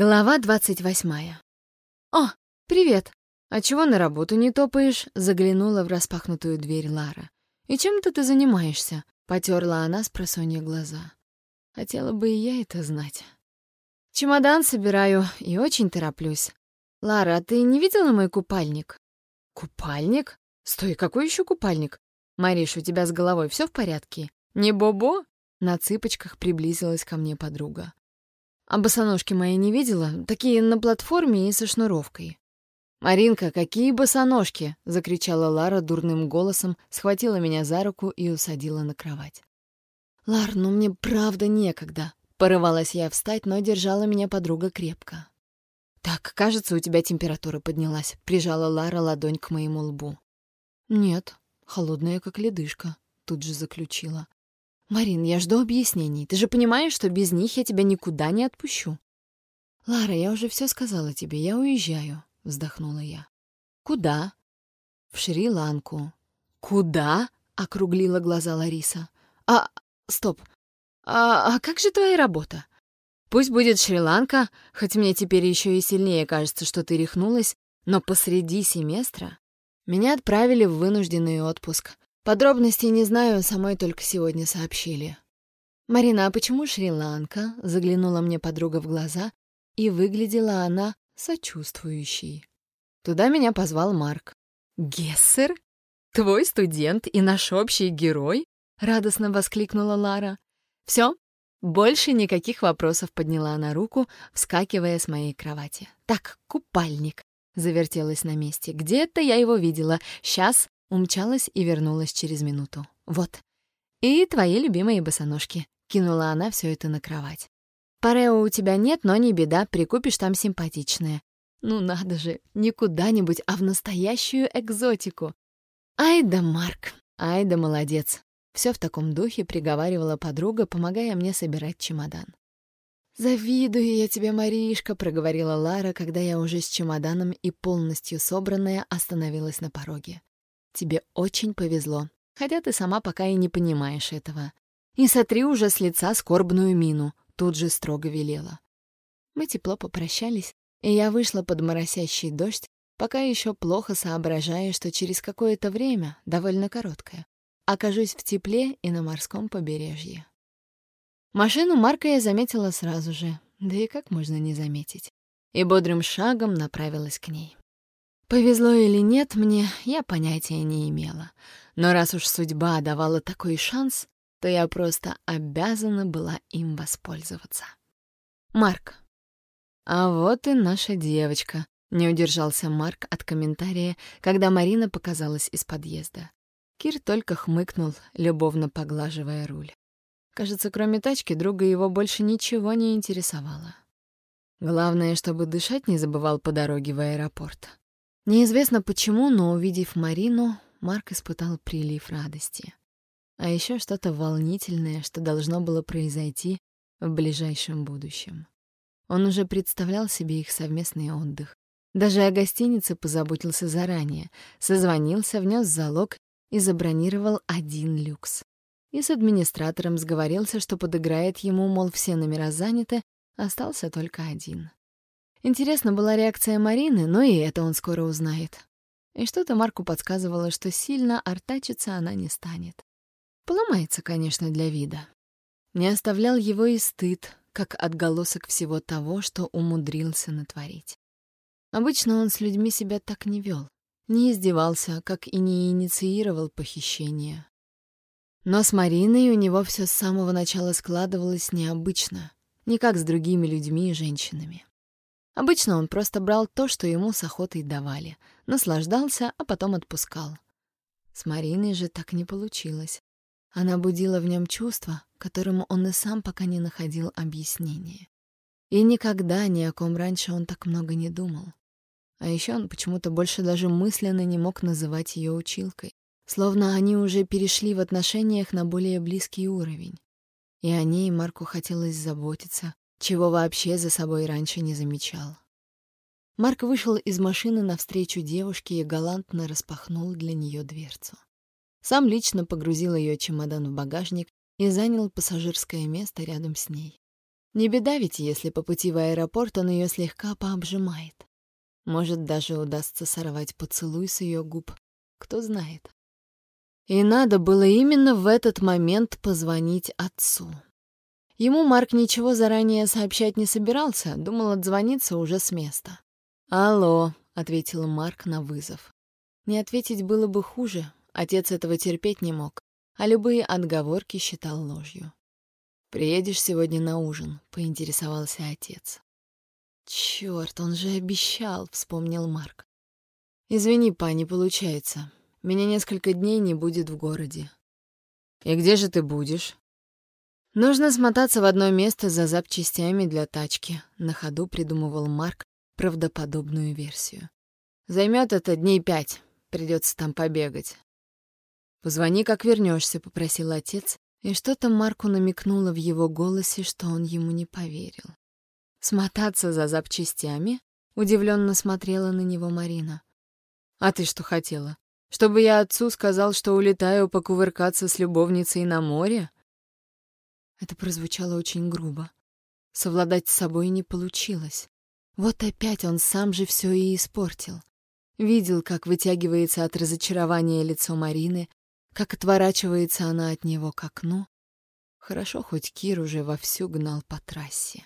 Глава двадцать восьмая. «О, привет! А чего на работу не топаешь?» — заглянула в распахнутую дверь Лара. «И чем-то ты занимаешься?» — потерла она с просонья глаза. Хотела бы и я это знать. «Чемодан собираю и очень тороплюсь. Лара, а ты не видела мой купальник?» «Купальник? Стой, какой еще купальник? Мариш, у тебя с головой все в порядке? Не бобо?» На цыпочках приблизилась ко мне подруга. А босоножки мои не видела? Такие на платформе и со шнуровкой. «Маринка, какие босоножки!» — закричала Лара дурным голосом, схватила меня за руку и усадила на кровать. «Лар, ну мне правда некогда!» — порывалась я встать, но держала меня подруга крепко. «Так, кажется, у тебя температура поднялась», — прижала Лара ладонь к моему лбу. «Нет, холодная, как ледышка», — тут же заключила. «Марин, я жду объяснений. Ты же понимаешь, что без них я тебя никуда не отпущу». «Лара, я уже все сказала тебе. Я уезжаю», — вздохнула я. «Куда?» «В Шри-Ланку». «Куда?» — округлила глаза Лариса. «А, стоп. А, а как же твоя работа? Пусть будет Шри-Ланка, хоть мне теперь еще и сильнее кажется, что ты рехнулась, но посреди семестра меня отправили в вынужденный отпуск. Подробностей не знаю, самой только сегодня сообщили. «Марина, а почему Шри-Ланка?» — заглянула мне подруга в глаза, и выглядела она сочувствующей. Туда меня позвал Марк. «Гессер? Твой студент и наш общий герой?» — радостно воскликнула Лара. «Все, больше никаких вопросов подняла она руку, вскакивая с моей кровати. «Так, купальник!» — завертелась на месте. «Где-то я его видела. Сейчас Умчалась и вернулась через минуту. «Вот. И твои любимые босоножки». Кинула она все это на кровать. «Парео у тебя нет, но не беда, прикупишь там симпатичное. Ну надо же, не куда-нибудь, а в настоящую экзотику. Ай да Марк, ай да молодец. Все в таком духе приговаривала подруга, помогая мне собирать чемодан. «Завидую я тебе, Маришка», — проговорила Лара, когда я уже с чемоданом и полностью собранная остановилась на пороге. Тебе очень повезло, хотя ты сама пока и не понимаешь этого. И сотри уже с лица скорбную мину, тут же строго велела. Мы тепло попрощались, и я вышла под моросящий дождь, пока еще плохо соображая, что через какое-то время, довольно короткое, окажусь в тепле и на морском побережье. Машину Марка я заметила сразу же, да и как можно не заметить, и бодрым шагом направилась к ней. Повезло или нет мне, я понятия не имела. Но раз уж судьба давала такой шанс, то я просто обязана была им воспользоваться. Марк. А вот и наша девочка. Не удержался Марк от комментария, когда Марина показалась из подъезда. Кир только хмыкнул, любовно поглаживая руль. Кажется, кроме тачки, друга его больше ничего не интересовало. Главное, чтобы дышать не забывал по дороге в аэропорт. Неизвестно почему, но увидев Марину, Марк испытал прилив радости. А еще что-то волнительное, что должно было произойти в ближайшем будущем. Он уже представлял себе их совместный отдых. Даже о гостинице позаботился заранее, созвонился, внес залог и забронировал один люкс. И с администратором сговорился, что подыграет ему, мол, все номера заняты, остался только один. Интересна была реакция Марины, но и это он скоро узнает. И что-то Марку подсказывало, что сильно артачиться она не станет. Поломается, конечно, для вида. Не оставлял его и стыд, как отголосок всего того, что умудрился натворить. Обычно он с людьми себя так не вел, не издевался, как и не инициировал похищение. Но с Мариной у него все с самого начала складывалось необычно, не как с другими людьми и женщинами. Обычно он просто брал то, что ему с охотой давали, наслаждался, а потом отпускал. С Мариной же так не получилось. Она будила в нем чувства, которому он и сам пока не находил объяснения. И никогда ни о ком раньше он так много не думал. А еще он почему-то больше даже мысленно не мог называть ее училкой, словно они уже перешли в отношениях на более близкий уровень. И о ней Марку хотелось заботиться, чего вообще за собой раньше не замечал. Марк вышел из машины навстречу девушке и галантно распахнул для нее дверцу. Сам лично погрузил ее чемодан в багажник и занял пассажирское место рядом с ней. Не беда ведь, если по пути в аэропорт он ее слегка пообжимает. Может, даже удастся сорвать поцелуй с ее губ. Кто знает. И надо было именно в этот момент позвонить отцу. Ему Марк ничего заранее сообщать не собирался, думал отзвониться уже с места. «Алло», — ответил Марк на вызов. Не ответить было бы хуже, отец этого терпеть не мог, а любые отговорки считал ложью. «Приедешь сегодня на ужин?» — поинтересовался отец. «Чёрт, он же обещал», — вспомнил Марк. «Извини, па, получается. Меня несколько дней не будет в городе». «И где же ты будешь?» «Нужно смотаться в одно место за запчастями для тачки», — на ходу придумывал Марк правдоподобную версию. «Займет это дней пять. Придется там побегать». «Позвони, как вернешься», — попросил отец, и что-то Марку намекнуло в его голосе, что он ему не поверил. «Смотаться за запчастями?» — удивленно смотрела на него Марина. «А ты что хотела? Чтобы я отцу сказал, что улетаю покувыркаться с любовницей на море?» Это прозвучало очень грубо. Совладать с собой не получилось. Вот опять он сам же все и испортил. Видел, как вытягивается от разочарования лицо Марины, как отворачивается она от него к окну. Хорошо, хоть Кир уже вовсю гнал по трассе.